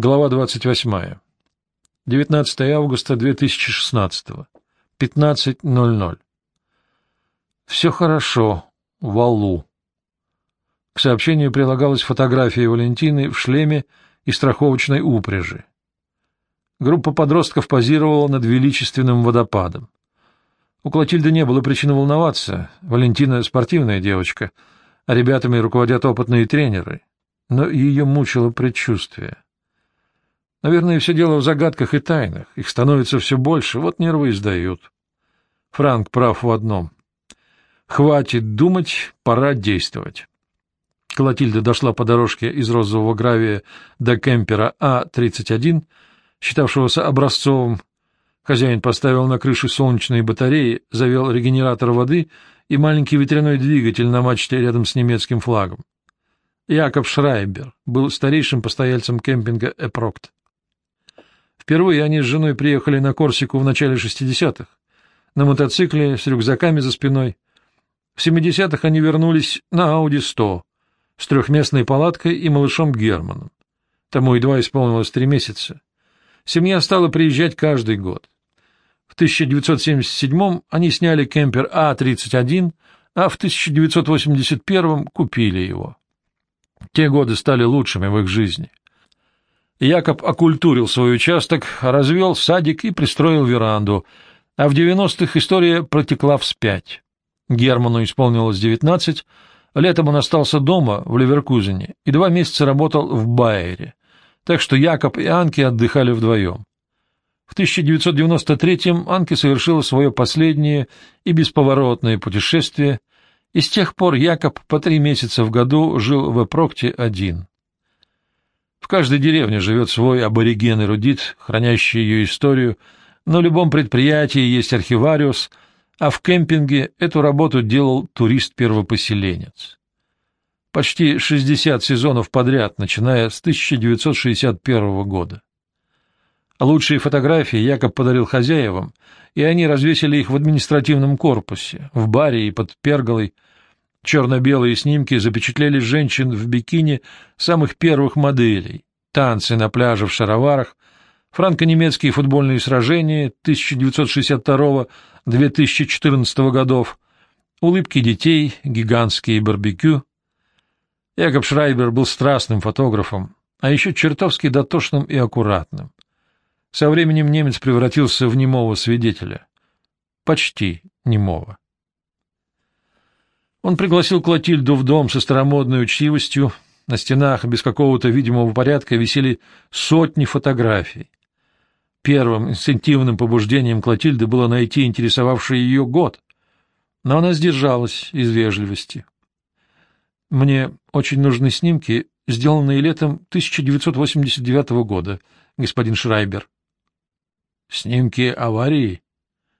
Глава 28. 19 августа 2016. 15.00. Все хорошо. Валу. К сообщению прилагалась фотография Валентины в шлеме и страховочной упряжи. Группа подростков позировала над величественным водопадом. У Клотильды не было причин волноваться. Валентина — спортивная девочка, а ребятами руководят опытные тренеры. Но ее мучило предчувствие — Наверное, все дело в загадках и тайнах. Их становится все больше, вот нервы издают. Франк прав в одном. Хватит думать, пора действовать. Клотильда дошла по дорожке из розового гравия до кемпера А-31, считавшегося образцовым. Хозяин поставил на крыше солнечные батареи, завел регенератор воды и маленький ветряной двигатель на мачте рядом с немецким флагом. Яков Шрайбер был старейшим постояльцем кемпинга «Эпрокт». Впервые они с женой приехали на Корсику в начале 60-х, на мотоцикле с рюкзаками за спиной. В 70-х они вернулись на Ауди 100 с трехместной палаткой и малышом Германом. Тому едва исполнилось три месяца. Семья стала приезжать каждый год. В 1977-м они сняли кемпер А-31, а в 1981-м купили его. Те годы стали лучшими в их жизни. Якоб окультурил свой участок, развел садик и пристроил веранду, а в 90-х история протекла вспять. Герману исполнилось 19, летом он остался дома в Ливеркузене и два месяца работал в Байере, так что Якоб и Анки отдыхали вдвоем. В 1993-м Анки совершила свое последнее и бесповоротное путешествие, и с тех пор Якоб по три месяца в году жил в Эпрокте один. В каждой деревне живет свой абориген-эрудит, хранящий ее историю, на любом предприятии есть архивариус, а в кемпинге эту работу делал турист-первопоселенец. Почти 60 сезонов подряд, начиная с 1961 года. Лучшие фотографии Якоб подарил хозяевам, и они развесили их в административном корпусе, в баре и под перголой, Черно-белые снимки запечатлели женщин в бикини самых первых моделей, танцы на пляже в шароварах, франко-немецкие футбольные сражения 1962-2014 годов, улыбки детей, гигантские барбекю. Якоб Шрайбер был страстным фотографом, а еще чертовски дотошным и аккуратным. Со временем немец превратился в немого свидетеля. Почти немого. Он пригласил Клотильду в дом со старомодной учтивостью. На стенах без какого-то видимого порядка висели сотни фотографий. Первым инстинктивным побуждением Клотильды было найти интересовавший ее год, но она сдержалась из вежливости. «Мне очень нужны снимки, сделанные летом 1989 года, господин Шрайбер». «Снимки аварии,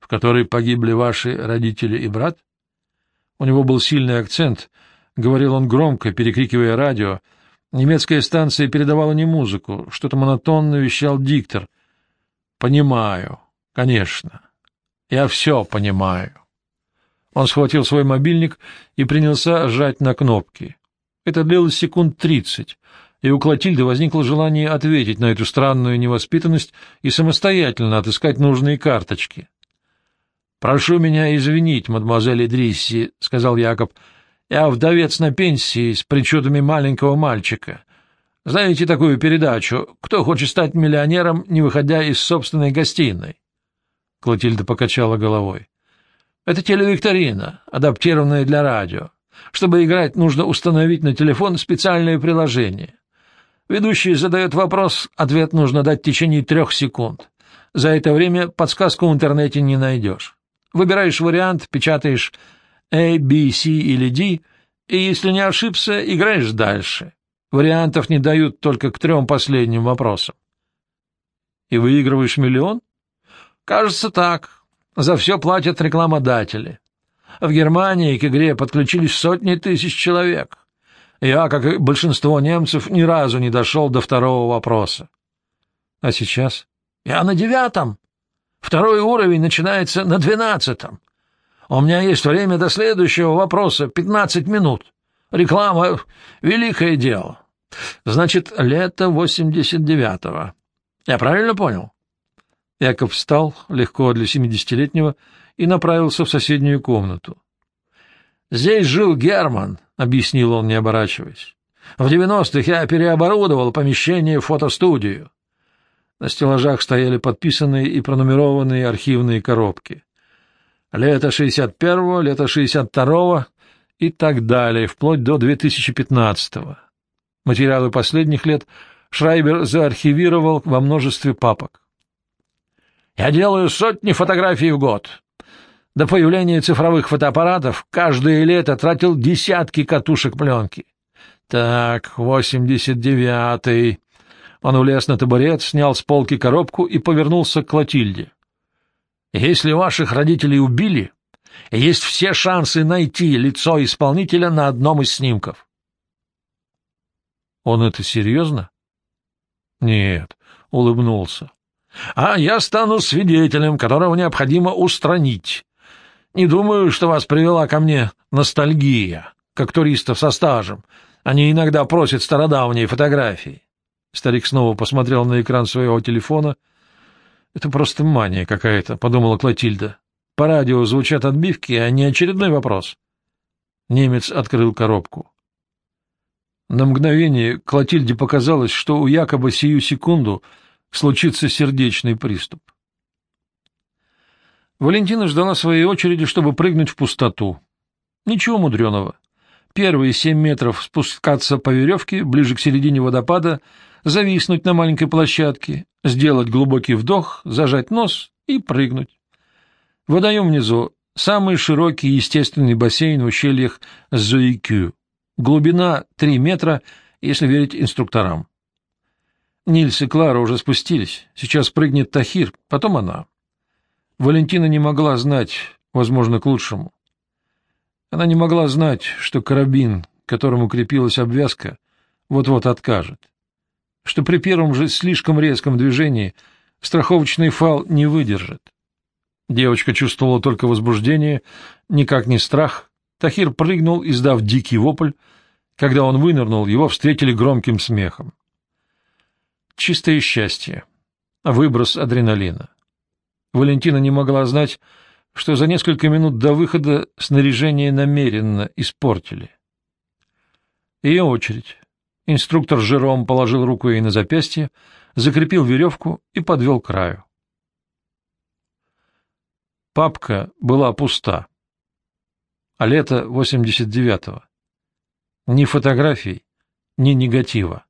в которой погибли ваши родители и брат?» У него был сильный акцент, говорил он громко, перекрикивая радио. Немецкая станция передавала не музыку, что-то монотонно вещал диктор. «Понимаю, конечно. Я все понимаю». Он схватил свой мобильник и принялся жать на кнопки. Это длилось секунд тридцать, и у Клотильды возникло желание ответить на эту странную невоспитанность и самостоятельно отыскать нужные карточки. «Прошу меня извинить, мадемуазель Идрисси», — сказал Якоб. «Я вдовец на пенсии с причудами маленького мальчика. Знаете такую передачу «Кто хочет стать миллионером, не выходя из собственной гостиной»?» Клотильда покачала головой. «Это телевикторина, адаптированная для радио. Чтобы играть, нужно установить на телефон специальное приложение. Ведущий задает вопрос, ответ нужно дать в течение трех секунд. За это время подсказку в интернете не найдешь. Выбираешь вариант, печатаешь A, B, C или D, и если не ошибся, играешь дальше. Вариантов не дают только к трем последним вопросам. И выигрываешь миллион? Кажется так. За все платят рекламодатели. В Германии к игре подключились сотни тысяч человек. Я, как и большинство немцев, ни разу не дошел до второго вопроса. А сейчас? Я на девятом. Второй уровень начинается на двенадцатом. У меня есть время до следующего вопроса — пятнадцать минут. Реклама — великое дело. Значит, лето восемьдесят девятого. Я правильно понял? Яков встал, легко для семидесятилетнего, и направился в соседнюю комнату. «Здесь жил Герман», — объяснил он, не оборачиваясь. «В девяностых я переоборудовал помещение в фотостудию». На стеллажах стояли подписанные и пронумерованные архивные коробки. Лето 61-го, лето 62-го и так далее, вплоть до 2015-го. Материалы последних лет Шрайбер заархивировал во множестве папок. «Я делаю сотни фотографий в год. До появления цифровых фотоаппаратов каждое лето тратил десятки катушек пленки. Так, восемьдесят девятый. Он улез на табурет, снял с полки коробку и повернулся к Клотильде. Если ваших родителей убили, есть все шансы найти лицо исполнителя на одном из снимков. Он это серьезно? Нет, улыбнулся. А я стану свидетелем, которого необходимо устранить. Не думаю, что вас привела ко мне ностальгия, как туристов со стажем. Они иногда просят стародавние фотографии. Старик снова посмотрел на экран своего телефона. «Это просто мания какая-то», — подумала Клотильда. «По радио звучат отбивки, а не очередной вопрос». Немец открыл коробку. На мгновение Клотильде показалось, что у якобы сию секунду случится сердечный приступ. Валентина ждала своей очереди, чтобы прыгнуть в пустоту. Ничего мудреного. Первые семь метров спускаться по веревке, ближе к середине водопада, зависнуть на маленькой площадке, сделать глубокий вдох, зажать нос и прыгнуть. Водоем внизу — самый широкий естественный бассейн в ущельях Зуикю. Глубина — три метра, если верить инструкторам. Нильс и Клара уже спустились. Сейчас прыгнет Тахир, потом она. Валентина не могла знать, возможно, к лучшему. Она не могла знать, что карабин, к которому крепилась обвязка, вот-вот откажет, что при первом же слишком резком движении страховочный фал не выдержит. Девочка чувствовала только возбуждение, никак не страх. Тахир прыгнул, издав дикий вопль. Когда он вынырнул, его встретили громким смехом. Чистое счастье. Выброс адреналина. Валентина не могла знать, что за несколько минут до выхода снаряжение намеренно испортили. Ее очередь. Инструктор Жером положил руку ей на запястье, закрепил веревку и подвел к краю. Папка была пуста. А лето 89-го. Ни фотографий, ни негатива.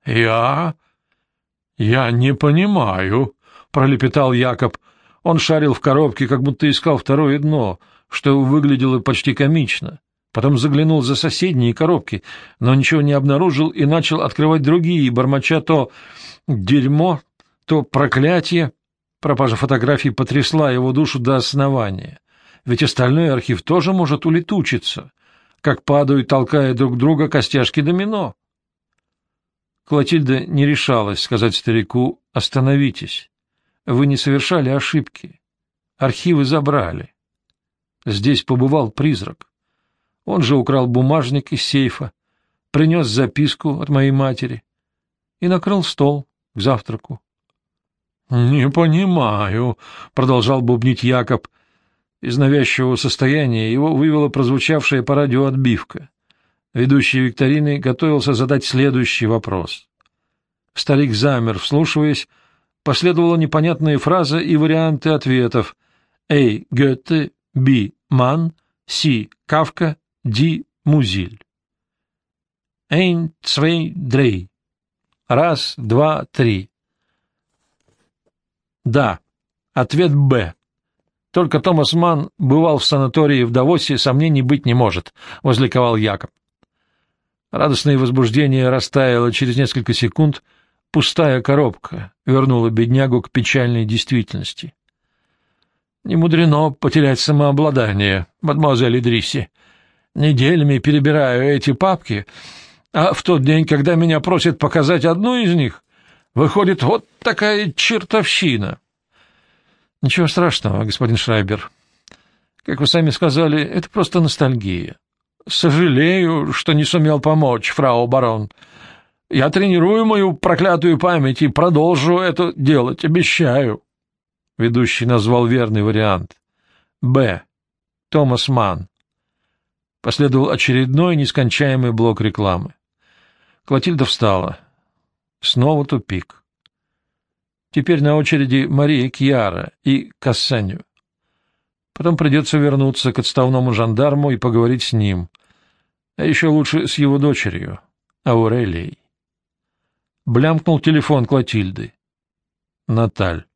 — Я... я не понимаю, — пролепетал Якоб. Он шарил в коробке, как будто искал второе дно, что выглядело почти комично. Потом заглянул за соседние коробки, но ничего не обнаружил и начал открывать другие, бормоча то дерьмо, то проклятие. Пропажа фотографий потрясла его душу до основания. Ведь остальной архив тоже может улетучиться, как падают, толкая друг друга костяшки домино. Клотильда не решалась сказать старику «Остановитесь». Вы не совершали ошибки. Архивы забрали. Здесь побывал призрак. Он же украл бумажник из сейфа, принес записку от моей матери и накрыл стол к завтраку. — Не понимаю, — продолжал бубнить Якоб. Из навязчивого состояния его вывела прозвучавшая по радио отбивка. Ведущий викторины готовился задать следующий вопрос. Старик замер, вслушиваясь, Последовала непонятная фраза и варианты ответов. A. Гёте, B. Ман, C. Кавка, D. Музиль. Ein, zwei, drei. Раз, два, три. Да. Ответ Б. Только Томас Ман бывал в санатории в Давосе, сомнений быть не может, — возликовал Якоб. Радостное возбуждение растаяло через несколько секунд — Пустая коробка вернула беднягу к печальной действительности. Не мудрено потерять самообладание, мадемуазель Идриси. Неделями перебираю эти папки, а в тот день, когда меня просят показать одну из них, выходит вот такая чертовщина. Ничего страшного, господин Шрайбер. Как вы сами сказали, это просто ностальгия. сожалею, что не сумел помочь, фрау барон. Я тренирую мою проклятую память и продолжу это делать, обещаю. Ведущий назвал верный вариант. Б. Томас Манн. Последовал очередной нескончаемый блок рекламы. Клотильда встала. Снова тупик. Теперь на очереди Мария Кьяра и Кассанью. Потом придется вернуться к отставному жандарму и поговорить с ним. А еще лучше с его дочерью, Аурелией. Блямкнул телефон Клотильды. Наталь.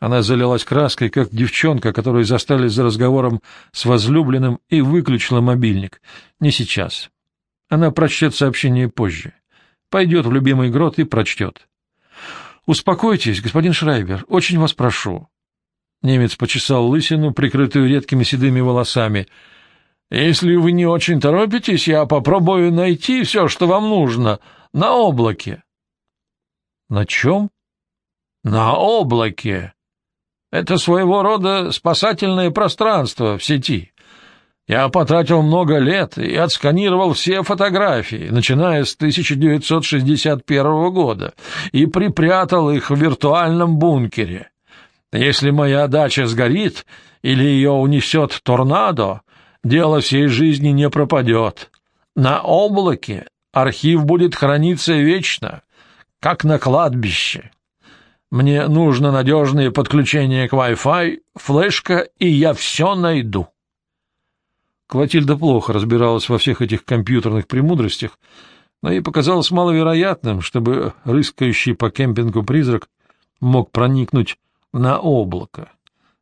Она залилась краской, как девчонка, которую застали за разговором с возлюбленным, и выключила мобильник. Не сейчас. Она прочтет сообщение позже. Пойдет в любимый грот и прочтет. «Успокойтесь, господин Шрайбер, очень вас прошу». Немец почесал лысину, прикрытую редкими седыми волосами. «Если вы не очень торопитесь, я попробую найти все, что вам нужно, на облаке». «На чем?» «На облаке. Это своего рода спасательное пространство в сети. Я потратил много лет и отсканировал все фотографии, начиная с 1961 года, и припрятал их в виртуальном бункере. Если моя дача сгорит или ее унесет торнадо, дело всей жизни не пропадет. На облаке архив будет храниться вечно, как на кладбище. Мне нужно надежное подключение к Wi-Fi, флешка, и я все найду. Клотильда плохо разбиралась во всех этих компьютерных премудростях, но ей показалось маловероятным, чтобы рыскающий по кемпингу призрак мог проникнуть на облако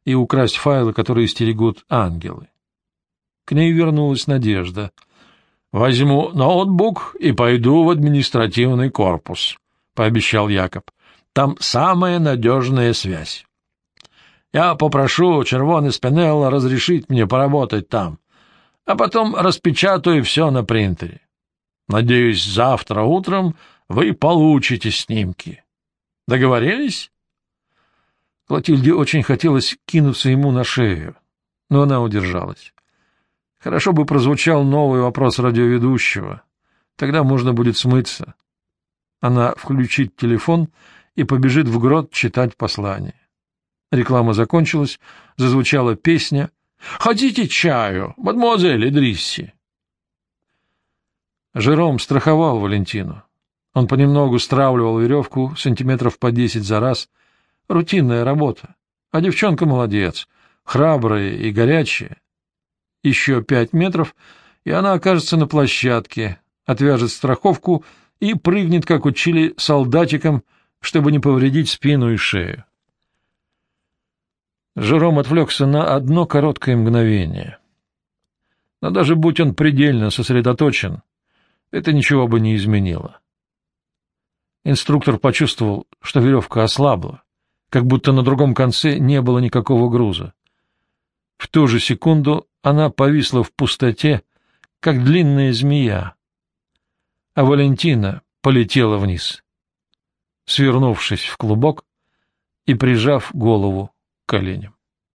и украсть файлы, которые стерегут ангелы. К ней вернулась надежда. «Возьму ноутбук и пойду в административный корпус», — пообещал Якоб. Там самая надежная связь. Я попрошу Червоный Спинелла разрешить мне поработать там, а потом распечатаю все на принтере. Надеюсь, завтра утром вы получите снимки. Договорились? Клотильде очень хотелось кинуться ему на шею, но она удержалась. Хорошо бы прозвучал новый вопрос радиоведущего. Тогда можно будет смыться. Она включит телефон и побежит в грот читать послание. Реклама закончилась, зазвучала песня «Хотите чаю, мадемуазель Идрисси?» Жером страховал Валентину. Он понемногу стравливал веревку сантиметров по десять за раз. Рутинная работа. А девчонка молодец, храбрая и горячая. Еще пять метров, и она окажется на площадке, отвяжет страховку и прыгнет, как учили солдатикам, чтобы не повредить спину и шею. Жером отвлекся на одно короткое мгновение. Но даже будь он предельно сосредоточен, это ничего бы не изменило. Инструктор почувствовал, что веревка ослабла, как будто на другом конце не было никакого груза. В ту же секунду она повисла в пустоте, как длинная змея, а Валентина полетела вниз свернувшись в клубок и прижав голову к коленям.